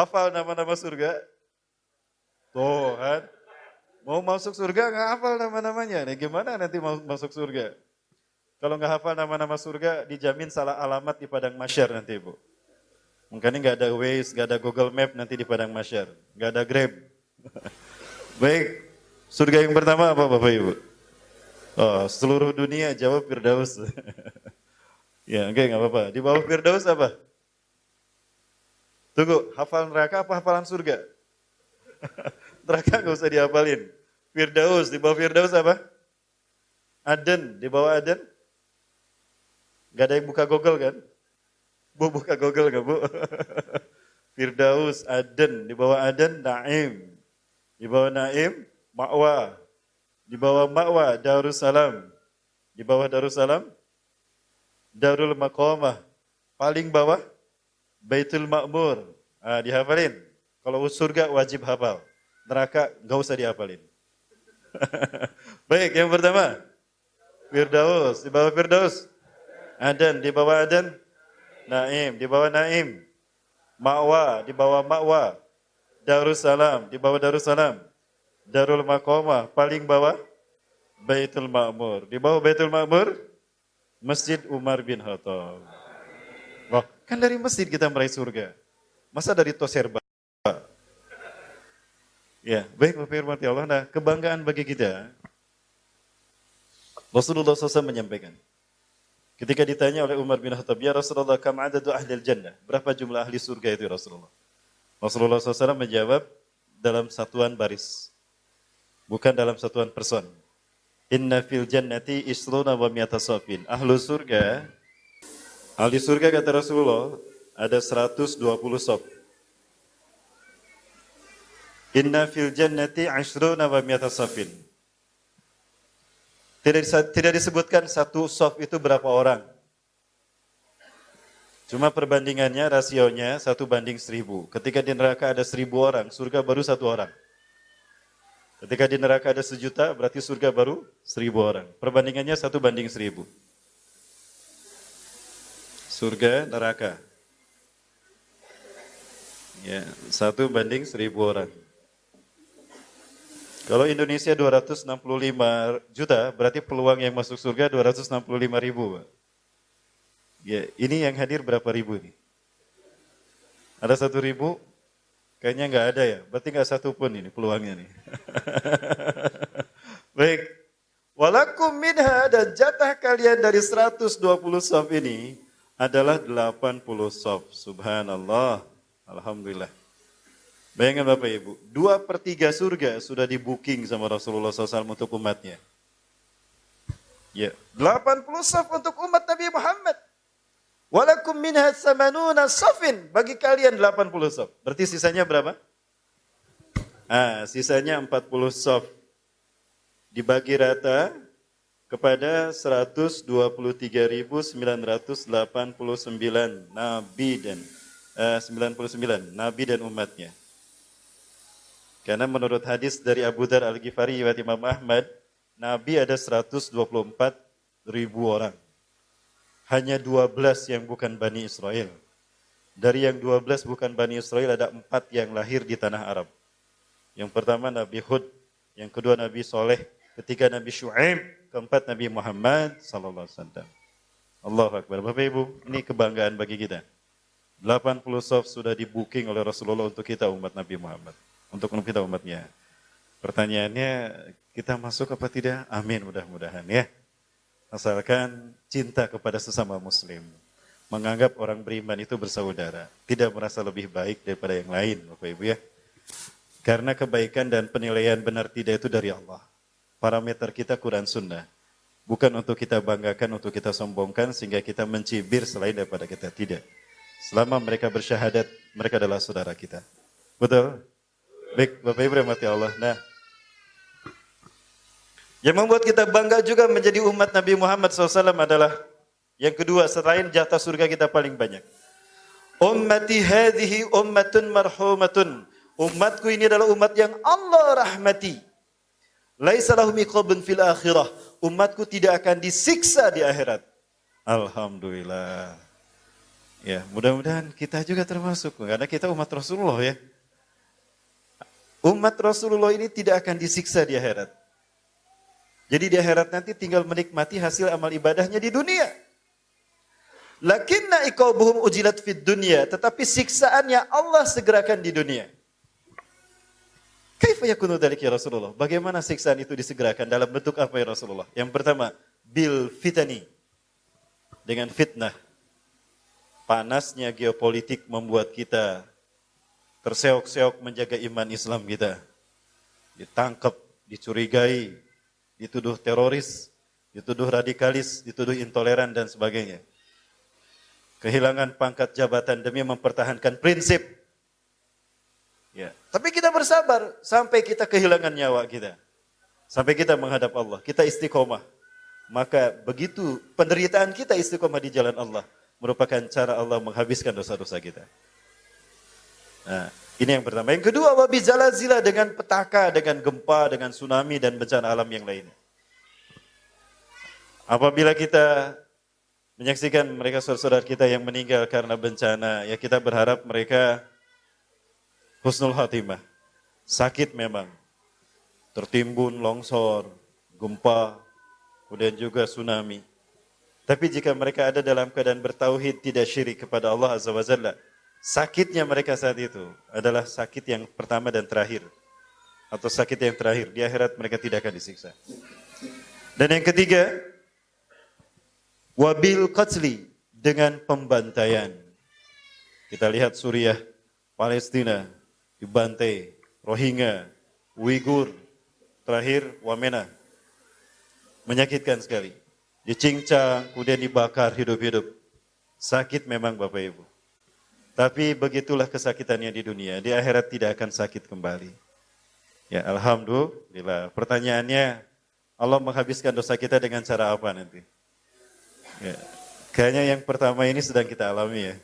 Hafal nama-nama surga? Tuh kan. Mau masuk surga nggak hafal nama-namanya. Nih gimana nanti mau masuk surga? Kalau nggak hafal nama-nama surga, dijamin salah alamat di padang masyar nanti ibu. Mungkin nggak ada Waze, nggak ada Google Map nanti di padang masyar, nggak ada Grab. Baik, surga yang pertama apa Bapak Ibu? Oh, seluruh dunia jawab Firdaus. ya, oke okay, nggak apa-apa. Di bawah Firdaus apa? Tunggu, hafal neraka apa hafalan surga? neraka nggak usah dihafalin. Firdaus, di bawah Firdaus apa? Aden, di bawah Aden? Gak ada yang buka Google kan? Bu buka Google gak bu? Firdaus, Aden, di bawah Aden, Naim. Di bawah Naim, Ma'wa. Di bawah Ma'wa, Darussalam. Di bawah Darussalam, Darul Maqamah. Paling bawah, Baitul Ma'mur. Ah, dihafalin. Kalau surga wajib hafal. Neraka gak usah dihafalin. Baik, yang pertama. Firdaus, di bawah Firdaus. Adan, di bawah Adan. Naim, di bawah Naim. Ma'wa, di bawah Ma'wa. Darussalam, di bawah Darussalam. Darul Maqamah, paling bawah Baitul Ma'mur. Di bawah Baitul Ma'mur, Masjid Umar bin Khattab. Kan dari masjid kita meraih surga. Masa dari Toserba? Ya, baik Bapak Firmati Allah. Nah, kebanggaan bagi kita, Rasulullah SAW menyampaikan, ketika ditanya oleh Umar bin Khattab, Ya Rasulullah, kam adadu ahli jannah? Berapa jumlah ahli surga itu Rasulullah? Rasulullah SAW menjawab, dalam satuan baris bukan dalam satuan person. Inna fil jannati isruna wa mi'ata safin. Ahlu surga, ahli surga kata Rasulullah, ada 120 sof. Inna fil jannati ashruna wa mi'ata safin. Tidak, tidak disebutkan satu sof itu berapa orang. Cuma perbandingannya, rasionya satu banding seribu. Ketika di neraka ada seribu orang, surga baru satu orang. Ketika di neraka ada sejuta, berarti surga baru seribu orang. Perbandingannya satu banding seribu. Surga, neraka. Ya, satu banding seribu orang. Kalau Indonesia 265 juta, berarti peluang yang masuk surga 265 ribu. Ya, ini yang hadir berapa ribu nih? Ada satu ribu, Kayaknya nggak ada ya, berarti nggak satu pun ini peluangnya nih. Baik, walakum minha dan jatah kalian dari 120 sof ini adalah 80 sof. Subhanallah, Alhamdulillah. Bayangkan Bapak Ibu, dua per tiga surga sudah di sama Rasulullah SAW untuk umatnya. Ya, 80 sof untuk umat Nabi Muhammad. Walakum minha samanuna safin. Bagi kalian 80 saf. Berarti sisanya berapa? Ah, sisanya 40 saf. Dibagi rata kepada 123.989 nabi dan uh, 99 nabi dan umatnya. Karena menurut hadis dari Abu Dar Al-Ghifari riwayat Imam Ahmad, nabi ada 124 ribu orang hanya 12 yang bukan Bani Israel. Dari yang 12 bukan Bani Israel ada empat yang lahir di tanah Arab. Yang pertama Nabi Hud, yang kedua Nabi Soleh, ketiga Nabi Shu'aib, keempat Nabi Muhammad sallallahu alaihi wasallam. Allahu Akbar. Bapak Ibu, ini kebanggaan bagi kita. 80 soft sudah di booking oleh Rasulullah untuk kita umat Nabi Muhammad. Untuk kita umatnya. Pertanyaannya, kita masuk apa tidak? Amin mudah-mudahan ya. Asalkan cinta kepada sesama muslim. Menganggap orang beriman itu bersaudara. Tidak merasa lebih baik daripada yang lain, Bapak Ibu ya. Karena kebaikan dan penilaian benar tidak itu dari Allah. Parameter kita Quran Sunnah. Bukan untuk kita banggakan, untuk kita sombongkan, sehingga kita mencibir selain daripada kita. Tidak. Selama mereka bersyahadat, mereka adalah saudara kita. Betul? Baik, Bapak Ibu rahmati Allah. Nah, yang membuat kita bangga juga menjadi umat Nabi Muhammad SAW adalah yang kedua, selain jatah surga kita paling banyak. Ummati hadhihi ummatun marhumatun. Umatku ini adalah umat yang Allah rahmati. Laisa lahum iqabun fil akhirah. Umatku tidak akan disiksa di akhirat. Alhamdulillah. Ya, mudah-mudahan kita juga termasuk karena kita umat Rasulullah ya. Umat Rasulullah ini tidak akan disiksa di akhirat. Jadi di akhirat nanti tinggal menikmati hasil amal ibadahnya di dunia. Lakinna iqabuhum ujilat fid dunia, tetapi siksaannya Allah segerakan di dunia. Kaifa yakunu dalik ya Rasulullah? Bagaimana siksaan itu disegerakan dalam bentuk apa ya Rasulullah? Yang pertama, bil fitani. Dengan fitnah. Panasnya geopolitik membuat kita terseok-seok menjaga iman Islam kita. Ditangkap, dicurigai, dituduh teroris, dituduh radikalis, dituduh intoleran dan sebagainya. Kehilangan pangkat jabatan demi mempertahankan prinsip Ya. Tapi kita bersabar sampai kita kehilangan nyawa kita. Sampai kita menghadap Allah. Kita istiqomah. Maka begitu penderitaan kita istiqomah di jalan Allah. Merupakan cara Allah menghabiskan dosa-dosa kita. Nah, ini yang pertama. Yang kedua, wabizalazila dengan petaka, dengan gempa, dengan tsunami, dan bencana alam yang lainnya. Apabila kita menyaksikan mereka saudara-saudara kita yang meninggal karena bencana, ya kita berharap mereka husnul khatimah. Sakit memang. Tertimbun longsor, gempa, kemudian juga tsunami. Tapi jika mereka ada dalam keadaan bertauhid tidak syirik kepada Allah Azza wa Jalla, sakitnya mereka saat itu adalah sakit yang pertama dan terakhir. Atau sakit yang terakhir. Di akhirat mereka tidak akan disiksa. Dan yang ketiga, wabil qatli dengan pembantaian. Kita lihat Suriah, Palestina, dibantai, Rohingya, Uighur, terakhir Wamena. Menyakitkan sekali. Dicincang, kemudian dibakar hidup-hidup. Sakit memang Bapak Ibu. Tapi begitulah kesakitannya di dunia. Di akhirat tidak akan sakit kembali. Ya Alhamdulillah. Pertanyaannya, Allah menghabiskan dosa kita dengan cara apa nanti? Ya. Kayaknya yang pertama ini sedang kita alami ya.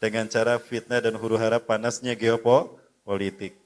Dengan cara fitnah dan huru hara panasnya geopo politik.